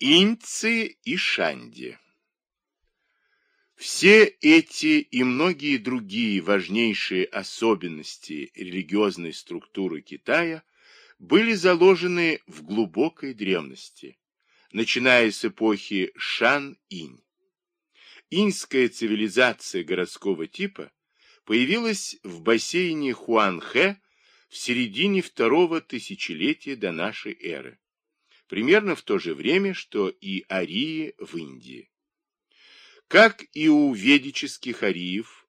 Иньцы и Шанди Все эти и многие другие важнейшие особенности религиозной структуры Китая были заложены в глубокой древности, начиная с эпохи Шан-Инь. Иньская цивилизация городского типа появилась в бассейне Хуанхэ в середине второго тысячелетия до нашей эры примерно в то же время, что и арии в Индии. Как и у ведических ариев,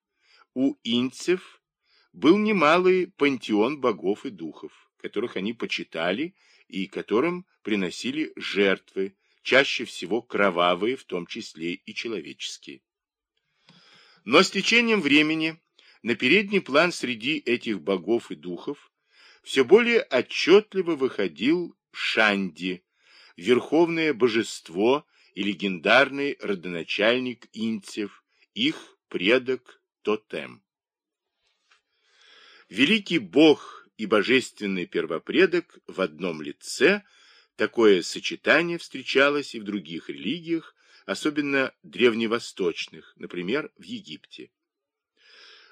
у инцев был немалый пантеон богов и духов, которых они почитали и которым приносили жертвы, чаще всего кровавые, в том числе и человеческие. Но с течением времени на передний план среди этих богов и духов все более отчетливо выходил Шанди, верховное божество и легендарный родоначальник инцев, их предок Тотем. Великий бог и божественный первопредок в одном лице, такое сочетание встречалось и в других религиях, особенно древневосточных, например, в Египте.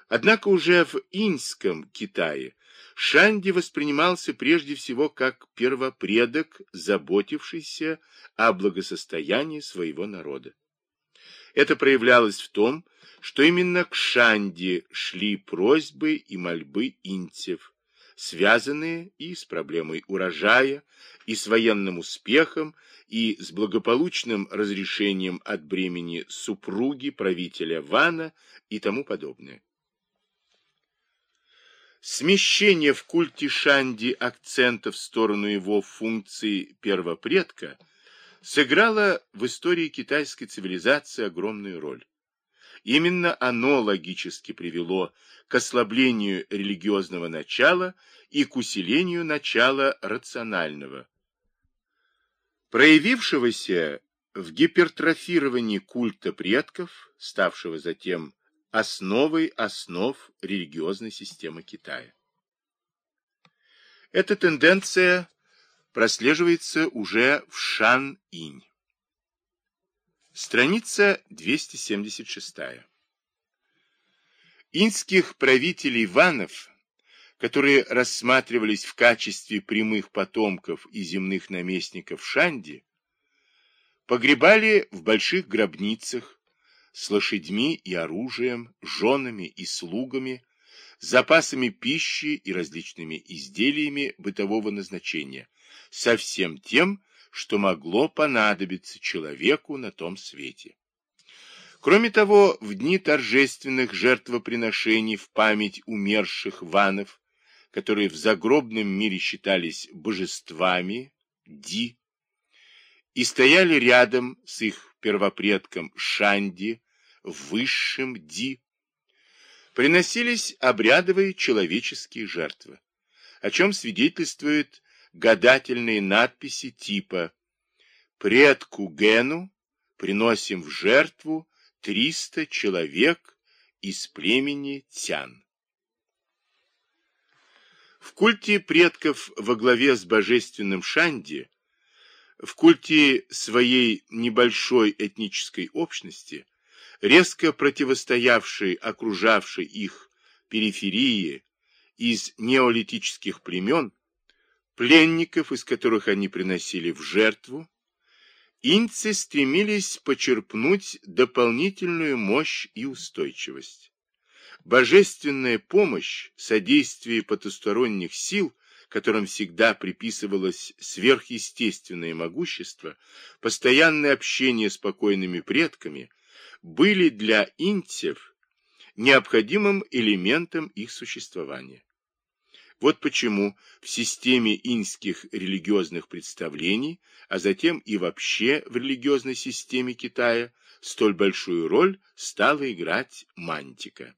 Однако уже в иньском Китае Шанди воспринимался прежде всего как первопредок, заботившийся о благосостоянии своего народа. Это проявлялось в том, что именно к Шанди шли просьбы и мольбы инцев, связанные и с проблемой урожая, и с военным успехом, и с благополучным разрешением от бремени супруги правителя Вана и тому подобное. Смещение в культе Шанди акцента в сторону его функции первопредка сыграло в истории китайской цивилизации огромную роль. Именно оно логически привело к ослаблению религиозного начала и к усилению начала рационального, проявившегося в гипертрофировании культа предков, ставшего затем основой основ религиозной системы Китая. Эта тенденция прослеживается уже в Шан-Инь. Страница 276. Инских правителей ванов, которые рассматривались в качестве прямых потомков и земных наместников Шанди, погребали в больших гробницах, с лошадьми и оружием, женами и слугами, запасами пищи и различными изделиями бытового назначения, со всем тем, что могло понадобиться человеку на том свете. Кроме того, в дни торжественных жертвоприношений в память умерших ванов, которые в загробном мире считались божествами, ди, и стояли рядом с их первопредком Шанди, высшим Ди, приносились обрядовые человеческие жертвы, о чем свидетельствуют гадательные надписи типа «Предку Гену приносим в жертву 300 человек из племени Тян». В культе предков во главе с божественным Шанди, в культе своей небольшой этнической общности – резко противостоявшие окружавшей их периферии из неолитических племен, пленников, из которых они приносили в жертву, инцы стремились почерпнуть дополнительную мощь и устойчивость. Божественная помощь, содействие потусторонних сил, которым всегда приписывалось сверхъестественное могущество, постоянное общение с покойными предками, были для интев необходимым элементом их существования. Вот почему в системе инских религиозных представлений, а затем и вообще в религиозной системе Китая, столь большую роль стала играть мантика.